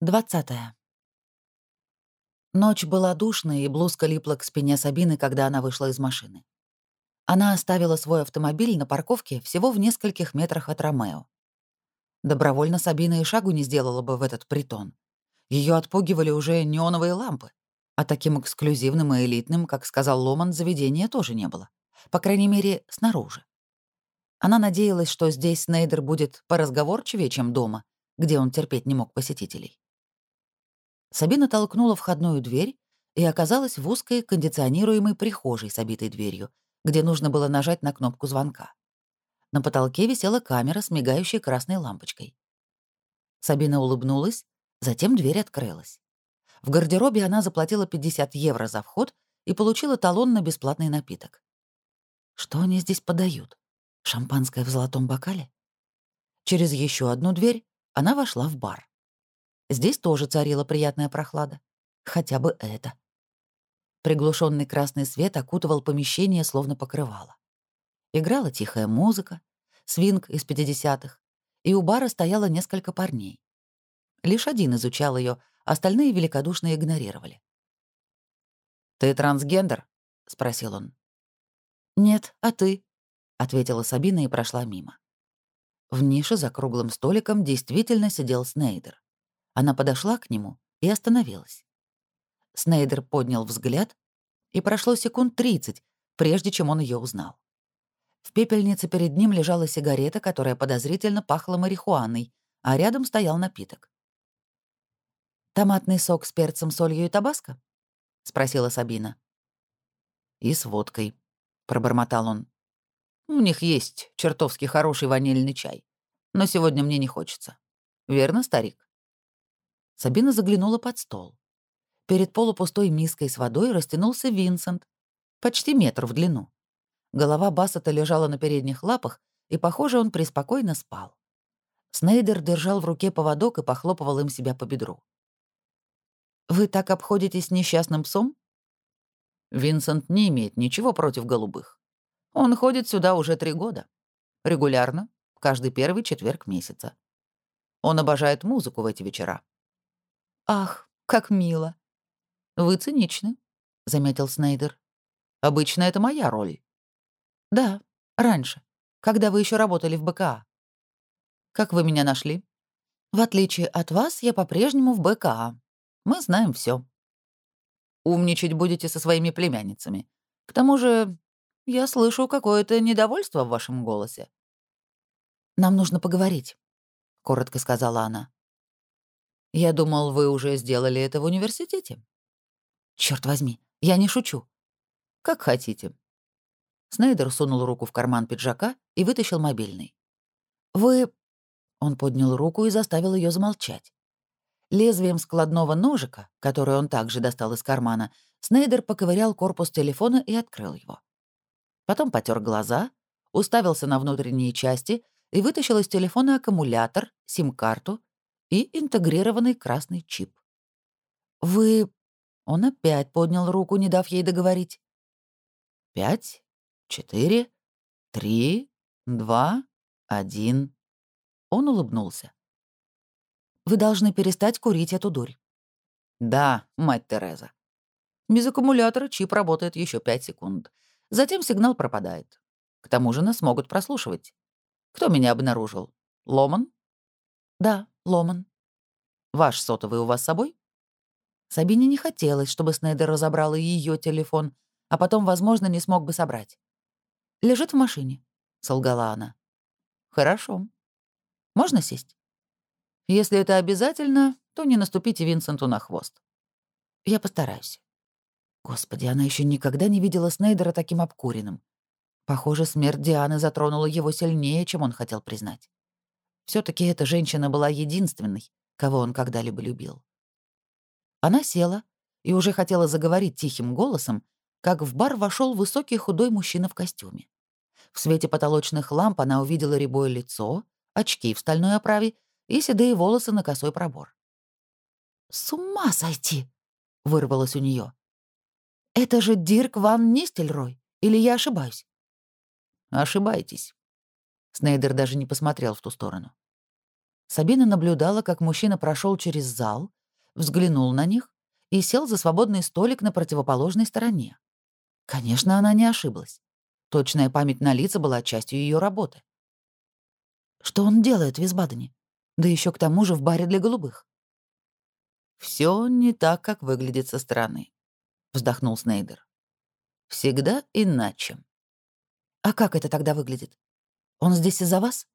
Двадцатая. Ночь была душная, и блузка липла к спине Сабины, когда она вышла из машины. Она оставила свой автомобиль на парковке всего в нескольких метрах от Ромео. Добровольно Сабина и шагу не сделала бы в этот притон. Ее отпугивали уже неоновые лампы. А таким эксклюзивным и элитным, как сказал Ломан, заведения тоже не было. По крайней мере, снаружи. Она надеялась, что здесь Снейдер будет поразговорчивее, чем дома, где он терпеть не мог посетителей. Сабина толкнула входную дверь и оказалась в узкой кондиционируемой прихожей с обитой дверью, где нужно было нажать на кнопку звонка. На потолке висела камера с мигающей красной лампочкой. Сабина улыбнулась, затем дверь открылась. В гардеробе она заплатила 50 евро за вход и получила талон на бесплатный напиток. Что они здесь подают? Шампанское в золотом бокале? Через еще одну дверь она вошла в бар. Здесь тоже царила приятная прохлада. Хотя бы это. Приглушенный красный свет окутывал помещение, словно покрывало. Играла тихая музыка, свинг из 50-х, и у бара стояло несколько парней. Лишь один изучал ее, остальные великодушно игнорировали. «Ты трансгендер?» — спросил он. «Нет, а ты?» — ответила Сабина и прошла мимо. В нише за круглым столиком действительно сидел Снейдер. Она подошла к нему и остановилась. Снейдер поднял взгляд, и прошло секунд 30, прежде чем он ее узнал. В пепельнице перед ним лежала сигарета, которая подозрительно пахла марихуаной, а рядом стоял напиток. «Томатный сок с перцем, солью и табаско?» — спросила Сабина. «И с водкой», — пробормотал он. «У них есть чертовски хороший ванильный чай, но сегодня мне не хочется. Верно, старик?» Сабина заглянула под стол. Перед полупустой миской с водой растянулся Винсент, почти метр в длину. Голова Бассета лежала на передних лапах, и, похоже, он преспокойно спал. Снейдер держал в руке поводок и похлопывал им себя по бедру. «Вы так обходитесь несчастным псом?» Винсент не имеет ничего против голубых. Он ходит сюда уже три года. Регулярно, каждый первый четверг месяца. Он обожает музыку в эти вечера. «Ах, как мило!» «Вы циничны», — заметил Снейдер. «Обычно это моя роль». «Да, раньше, когда вы еще работали в БКА». «Как вы меня нашли?» «В отличие от вас, я по-прежнему в БКА. Мы знаем все. «Умничать будете со своими племянницами. К тому же я слышу какое-то недовольство в вашем голосе». «Нам нужно поговорить», — коротко сказала она. Я думал, вы уже сделали это в университете. Черт возьми, я не шучу. Как хотите. Снейдер сунул руку в карман пиджака и вытащил мобильный. Вы... Он поднял руку и заставил ее замолчать. Лезвием складного ножика, который он также достал из кармана, Снейдер поковырял корпус телефона и открыл его. Потом потер глаза, уставился на внутренние части и вытащил из телефона аккумулятор, сим-карту и интегрированный красный чип. «Вы...» Он опять поднял руку, не дав ей договорить. «Пять, четыре, три, два, один...» Он улыбнулся. «Вы должны перестать курить эту дурь». «Да, мать Тереза. Без аккумулятора чип работает еще пять секунд. Затем сигнал пропадает. К тому же нас могут прослушивать. Кто меня обнаружил? Ломан?» «Да, Ломан. Ваш сотовый у вас с собой? Сабине не хотелось, чтобы Снейдер разобрал и ее телефон, а потом, возможно, не смог бы собрать. «Лежит в машине», — солгала она. «Хорошо. Можно сесть?» «Если это обязательно, то не наступите Винсенту на хвост». «Я постараюсь». Господи, она еще никогда не видела Снейдера таким обкуренным. Похоже, смерть Дианы затронула его сильнее, чем он хотел признать все таки эта женщина была единственной, кого он когда-либо любил. Она села и уже хотела заговорить тихим голосом, как в бар вошел высокий худой мужчина в костюме. В свете потолочных ламп она увидела рябое лицо, очки в стальной оправе и седые волосы на косой пробор. «С ума сойти!» — вырвалось у нее. «Это же Дирк Ван Нистельрой, или я ошибаюсь?» «Ошибаетесь. Снейдер даже не посмотрел в ту сторону. Сабина наблюдала, как мужчина прошел через зал, взглянул на них и сел за свободный столик на противоположной стороне. Конечно, она не ошиблась. Точная память на лица была частью ее работы. Что он делает в Висбадене? Да еще к тому же в баре для голубых. Все не так, как выглядит со стороны», — вздохнул Снейдер. «Всегда иначе». «А как это тогда выглядит? Он здесь из-за вас?»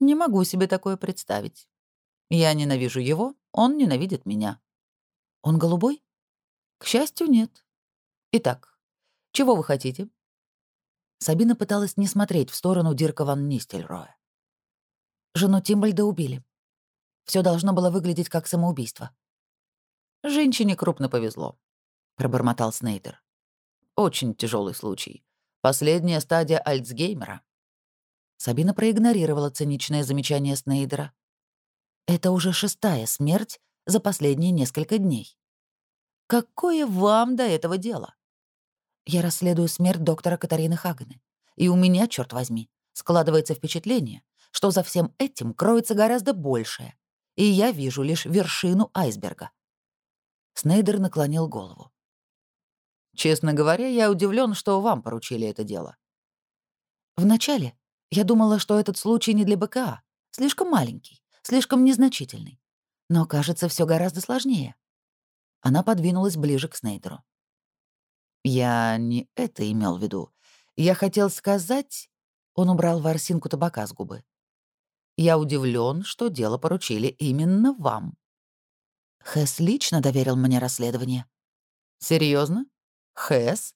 «Не могу себе такое представить. Я ненавижу его, он ненавидит меня». «Он голубой?» «К счастью, нет. Итак, чего вы хотите?» Сабина пыталась не смотреть в сторону Дирка ван Нистельроя. Жену Тимбальда убили. Все должно было выглядеть как самоубийство. «Женщине крупно повезло», — пробормотал Снейдер. «Очень тяжелый случай. Последняя стадия Альцгеймера». Сабина проигнорировала циничное замечание Снейдера. «Это уже шестая смерть за последние несколько дней. Какое вам до этого дело?» «Я расследую смерть доктора Катарины Хагены, и у меня, черт возьми, складывается впечатление, что за всем этим кроется гораздо большее, и я вижу лишь вершину айсберга. Снейдер наклонил голову. «Честно говоря, я удивлен, что вам поручили это дело». «Вначале я думала, что этот случай не для БКА. Слишком маленький, слишком незначительный. Но, кажется, все гораздо сложнее». Она подвинулась ближе к Снейдеру. «Я не это имел в виду. Я хотел сказать...» Он убрал ворсинку табака с губы. «Я удивлен, что дело поручили именно вам». Хэс лично доверил мне расследование. Серьезно? Хэс?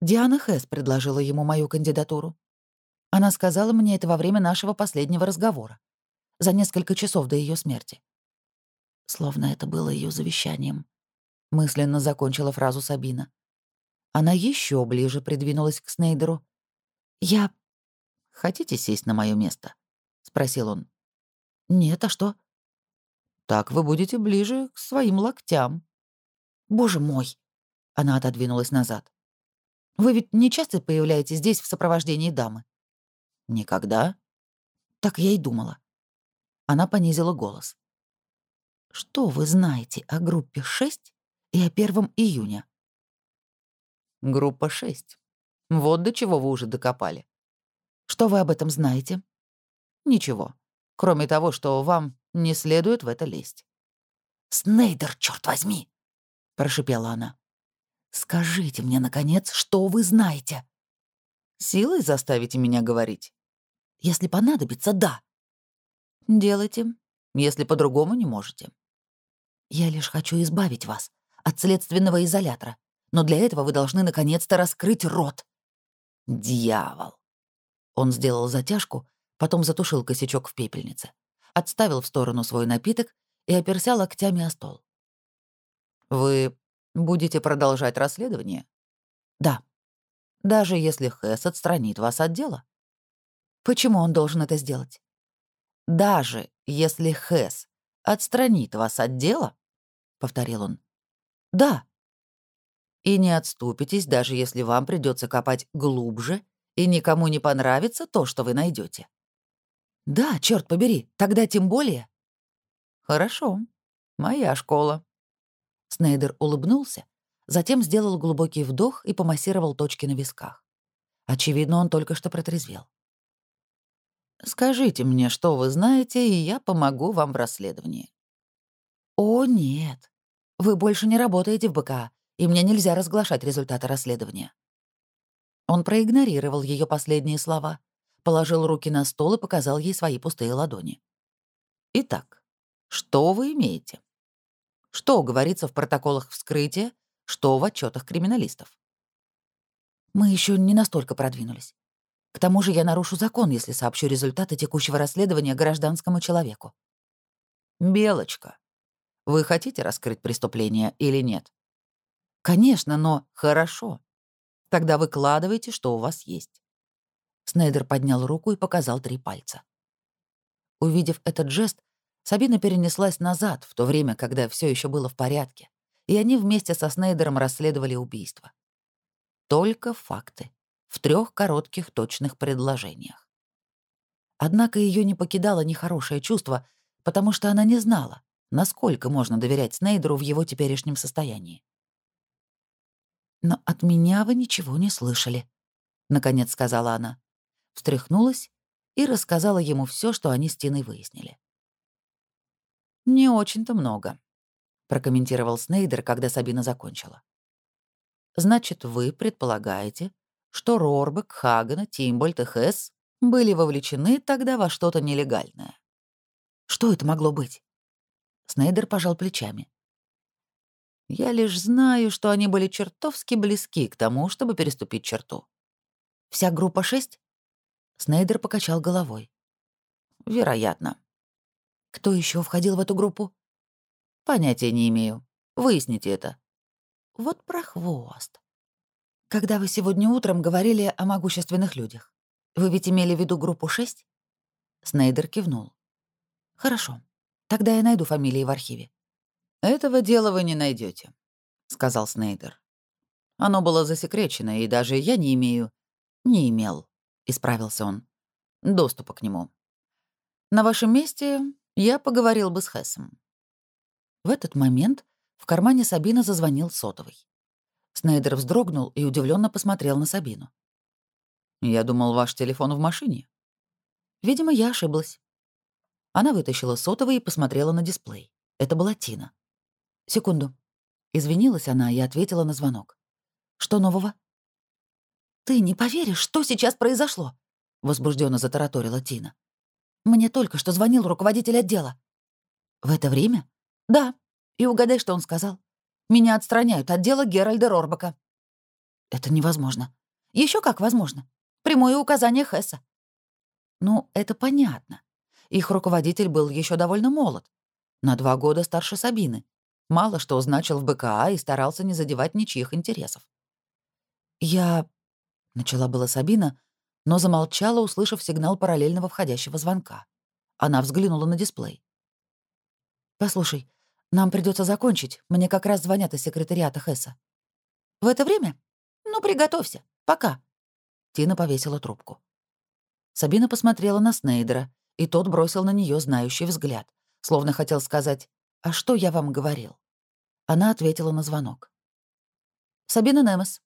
Диана Хэс предложила ему мою кандидатуру. Она сказала мне это во время нашего последнего разговора, за несколько часов до ее смерти. Словно это было ее завещанием. Мысленно закончила фразу Сабина. Она еще ближе придвинулась к Снейдеру. «Я... Хотите сесть на мое место?» — спросил он. «Нет, а что?» Так вы будете ближе к своим локтям. Боже мой! Она отодвинулась назад. Вы ведь не часто появляетесь здесь в сопровождении дамы? Никогда. Так я и думала. Она понизила голос. Что вы знаете о группе 6 и о 1 июня? Группа 6. Вот до чего вы уже докопали. Что вы об этом знаете? Ничего. Кроме того, что вам не следует в это лезть. «Снейдер, черт возьми!» — прошипела она. «Скажите мне, наконец, что вы знаете?» «Силой заставите меня говорить?» «Если понадобится, да». «Делайте, если по-другому не можете». «Я лишь хочу избавить вас от следственного изолятора, но для этого вы должны наконец-то раскрыть рот». «Дьявол!» Он сделал затяжку, потом затушил косячок в пепельнице отставил в сторону свой напиток и оперся локтями о стол. «Вы будете продолжать расследование?» «Да. Даже если Хэс отстранит вас от дела». «Почему он должен это сделать?» «Даже если Хэс отстранит вас от дела», — повторил он. «Да». «И не отступитесь, даже если вам придется копать глубже, и никому не понравится то, что вы найдете. Да, черт побери, тогда тем более. Хорошо, моя школа. Снейдер улыбнулся, затем сделал глубокий вдох и помассировал точки на висках. Очевидно, он только что протрезвел. «Скажите мне, что вы знаете, и я помогу вам в расследовании». «О, нет. Вы больше не работаете в БК, и мне нельзя разглашать результаты расследования». Он проигнорировал ее последние слова положил руки на стол и показал ей свои пустые ладони. «Итак, что вы имеете? Что говорится в протоколах вскрытия, что в отчетах криминалистов?» «Мы еще не настолько продвинулись. К тому же я нарушу закон, если сообщу результаты текущего расследования гражданскому человеку». «Белочка, вы хотите раскрыть преступление или нет?» «Конечно, но хорошо. Тогда выкладывайте, что у вас есть. Снейдер поднял руку и показал три пальца. Увидев этот жест, Сабина перенеслась назад, в то время, когда все еще было в порядке, и они вместе со Снейдером расследовали убийство. Только факты, в трех коротких точных предложениях. Однако ее не покидало нехорошее чувство, потому что она не знала, насколько можно доверять Снейдеру в его теперешнем состоянии. «Но от меня вы ничего не слышали», — наконец сказала она. Встряхнулась и рассказала ему все, что они с Тиной выяснили. «Не очень-то много», — прокомментировал Снейдер, когда Сабина закончила. «Значит, вы предполагаете, что Рорбек, Хагена, Тимбольд и Хесс были вовлечены тогда во что-то нелегальное. Что это могло быть? Снейдер пожал плечами. Я лишь знаю, что они были чертовски близки к тому, чтобы переступить черту. Вся группа шесть? Снейдер покачал головой. Вероятно. Кто еще входил в эту группу? Понятия не имею. Выясните это. Вот прохвост. Когда вы сегодня утром говорили о могущественных людях, вы ведь имели в виду группу 6? Снейдер кивнул. Хорошо. Тогда я найду фамилии в архиве. Этого дела вы не найдете, сказал Снейдер. Оно было засекречено, и даже я не имею... Не имел, исправился он, доступа к нему. На вашем месте я поговорил бы с Хессом. В этот момент в кармане Сабина зазвонил сотовый. Снейдер вздрогнул и удивленно посмотрел на Сабину. Я думал, ваш телефон в машине. Видимо, я ошиблась. Она вытащила сотовый и посмотрела на дисплей. Это была Тина. Секунду. Извинилась она и ответила на звонок. Что нового? Ты не поверишь, что сейчас произошло? Возбужденно затараторила Тина. Мне только что звонил руководитель отдела. В это время? Да. И угадай, что он сказал. Меня отстраняют от дела Геральда Рорбака. Это невозможно. Еще как возможно. Прямое указание Хесса. Ну, это понятно. Их руководитель был еще довольно молод. На два года старше Сабины. Мало что значил в БКА и старался не задевать ничьих интересов. «Я...» — начала была Сабина, но замолчала, услышав сигнал параллельного входящего звонка. Она взглянула на дисплей. «Послушай, нам придется закончить. Мне как раз звонят из секретариата Хесса». «В это время? Ну, приготовься. Пока». Тина повесила трубку. Сабина посмотрела на Снейдера, и тот бросил на нее знающий взгляд, словно хотел сказать «А что я вам говорил?». Она ответила на звонок. «Сабина Немес».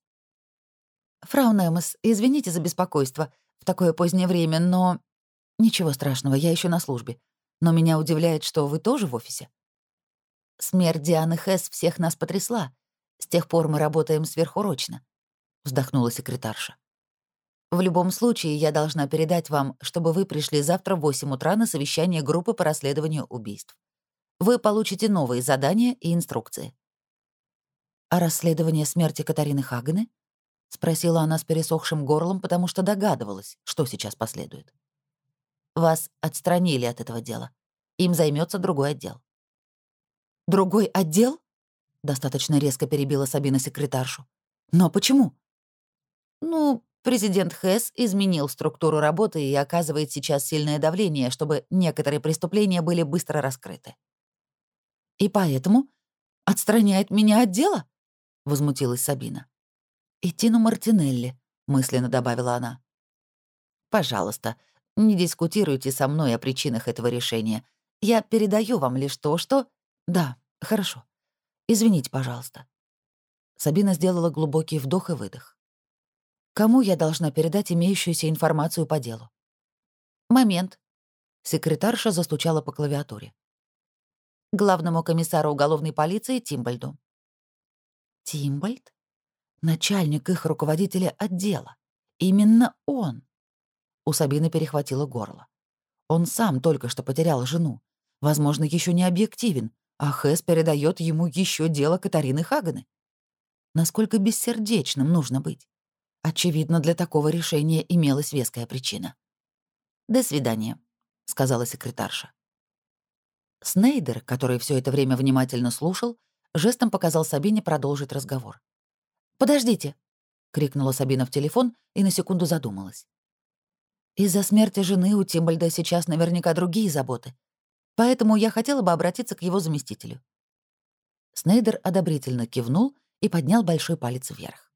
«Фрау Немес, извините за беспокойство в такое позднее время, но...» «Ничего страшного, я еще на службе. Но меня удивляет, что вы тоже в офисе». «Смерть Дианы Хэс всех нас потрясла. С тех пор мы работаем сверхурочно», — вздохнула секретарша. В любом случае, я должна передать вам, чтобы вы пришли завтра в 8 утра на совещание группы по расследованию убийств. Вы получите новые задания и инструкции. «А расследование смерти Катарины Хагены?» — спросила она с пересохшим горлом, потому что догадывалась, что сейчас последует. «Вас отстранили от этого дела. Им займется другой отдел». «Другой отдел?» — достаточно резко перебила Сабина секретаршу. «Но почему?» «Ну, Президент Хэс изменил структуру работы и оказывает сейчас сильное давление, чтобы некоторые преступления были быстро раскрыты. «И поэтому отстраняет меня от дела?» — возмутилась Сабина. «И Тину Мартинелли», — мысленно добавила она. «Пожалуйста, не дискутируйте со мной о причинах этого решения. Я передаю вам лишь то, что...» «Да, хорошо. Извините, пожалуйста». Сабина сделала глубокий вдох и выдох. Кому я должна передать имеющуюся информацию по делу? Момент. Секретарша застучала по клавиатуре. Главному комиссару уголовной полиции Тимбальду. Тимбальд? Начальник их руководителя отдела. Именно он. У Сабины перехватило горло. Он сам только что потерял жену. Возможно, еще не объективен, а Хэс передает ему еще дело Катарины Хаганы. Насколько бессердечным нужно быть? Очевидно, для такого решения имелась веская причина. «До свидания», — сказала секретарша. Снейдер, который все это время внимательно слушал, жестом показал Сабине продолжить разговор. «Подождите», — крикнула Сабина в телефон и на секунду задумалась. «Из-за смерти жены у Тимбальда сейчас наверняка другие заботы, поэтому я хотела бы обратиться к его заместителю». Снейдер одобрительно кивнул и поднял большой палец вверх.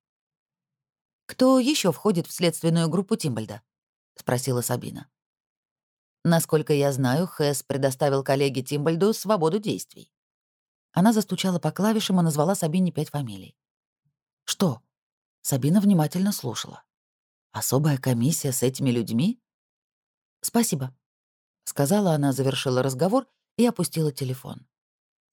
«Кто еще входит в следственную группу Тимбальда?» — спросила Сабина. Насколько я знаю, Хэс предоставил коллеге Тимбальду свободу действий. Она застучала по клавишам и назвала Сабине пять фамилий. «Что?» Сабина внимательно слушала. «Особая комиссия с этими людьми?» «Спасибо», — сказала она, завершила разговор и опустила телефон.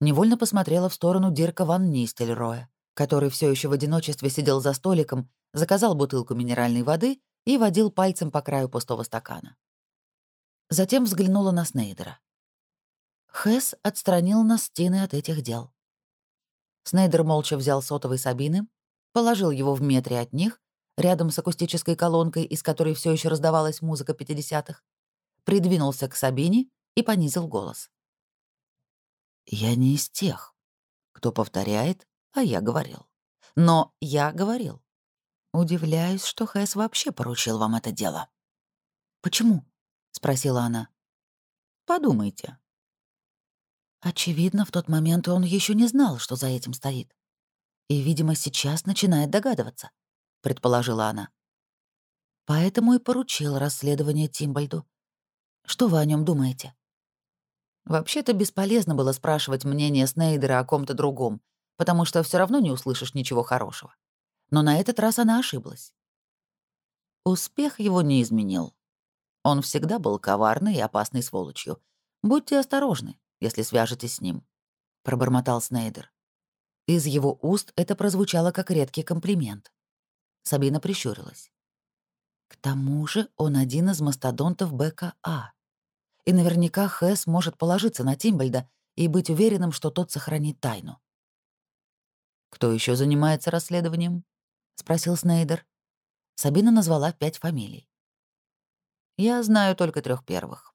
Невольно посмотрела в сторону Дирка Ван Нистельроя, который все еще в одиночестве сидел за столиком, заказал бутылку минеральной воды и водил пальцем по краю пустого стакана. Затем взглянула на Снейдера. Хэс отстранил нас с Тиной от этих дел. Снейдер молча взял сотовый Сабины, положил его в метре от них, рядом с акустической колонкой, из которой все еще раздавалась музыка 50-х, придвинулся к Сабине и понизил голос. «Я не из тех, кто повторяет, а я говорил. Но я говорил. Удивляюсь, что Хэс вообще поручил вам это дело». «Почему?» — спросила она. «Подумайте». Очевидно, в тот момент он еще не знал, что за этим стоит. И, видимо, сейчас начинает догадываться, предположила она. Поэтому и поручил расследование Тимбальду. Что вы о нем думаете? Вообще-то бесполезно было спрашивать мнение Снейдера о ком-то другом, потому что все равно не услышишь ничего хорошего. Но на этот раз она ошиблась. Успех его не изменил. Он всегда был коварной и опасной сволочью. Будьте осторожны, если свяжетесь с ним», — пробормотал Снейдер. Из его уст это прозвучало как редкий комплимент. Сабина прищурилась. К тому же он один из мастодонтов БКА. И наверняка Хэс может положиться на Тимбальда и быть уверенным, что тот сохранит тайну. «Кто еще занимается расследованием?» — спросил Снейдер. Сабина назвала пять фамилий. «Я знаю только трех первых.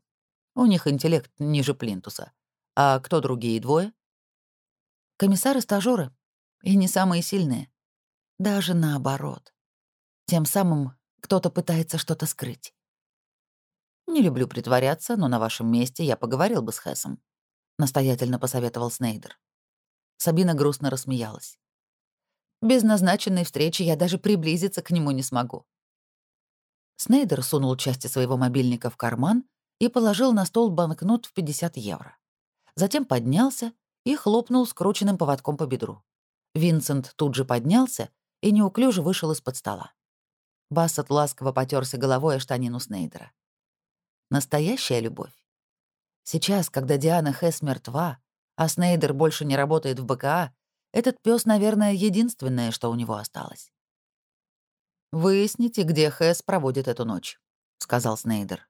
У них интеллект ниже плинтуса. А кто другие двое?» «Комиссары-стажёры. И не самые сильные. Даже наоборот. Тем самым кто-то пытается что-то скрыть. «Не люблю притворяться, но на вашем месте я поговорил бы с Хэсом», — настоятельно посоветовал Снейдер. Сабина грустно рассмеялась. «Без назначенной встречи я даже приблизиться к нему не смогу». Снейдер сунул части своего мобильника в карман и положил на стол банкнот в 50 евро. Затем поднялся и хлопнул скрученным поводком по бедру. Винсент тут же поднялся и неуклюже вышел из-под стола. Бассет ласково потерся головой о штанину Снейдера. Настоящая любовь. Сейчас, когда Диана Хэс мертва, а Снейдер больше не работает в БКА, этот пес, наверное, единственное, что у него осталось. «Выясните, где Хэс проводит эту ночь», — сказал Снейдер.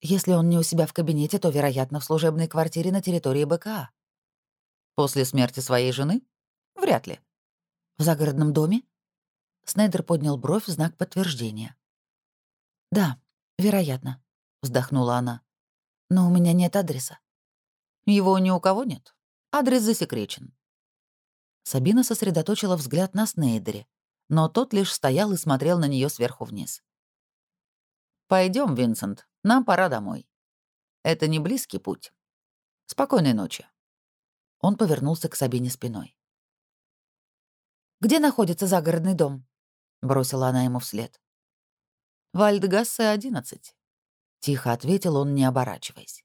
«Если он не у себя в кабинете, то, вероятно, в служебной квартире на территории БКА». «После смерти своей жены? Вряд ли». «В загородном доме?» Снейдер поднял бровь в знак подтверждения. «Да, вероятно», вздохнула она. Но у меня нет адреса. Его ни у кого нет. Адрес засекречен. Сабина сосредоточила взгляд на Снейдере, но тот лишь стоял и смотрел на нее сверху вниз. Пойдем, Винсент, нам пора домой. Это не близкий путь. Спокойной ночи. Он повернулся к Сабине спиной. «Где находится загородный дом?» — бросила она ему вслед. «Вальдгассе, 11. Тихо ответил он, не оборачиваясь.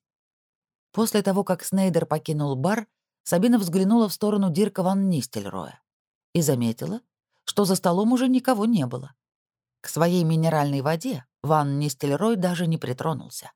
После того, как Снейдер покинул бар, Сабина взглянула в сторону Дирка ван Нистельроя и заметила, что за столом уже никого не было. К своей минеральной воде Ван Нистельрой даже не притронулся.